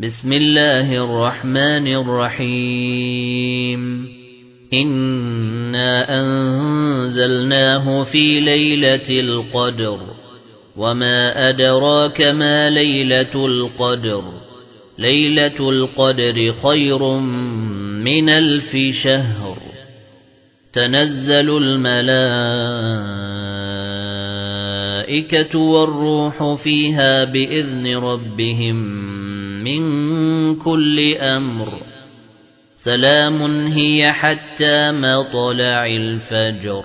بسم الله الرحمن الرحيم. إنا أنزلناه في ليلة القدر. وما أدراك ما ليلة القدر. ليلة القدر خير من ألف شهر. تنزل الملائكة والروح فيها بإذن ربهم من كل أمر. سلام هي حتى مطلع الفجر.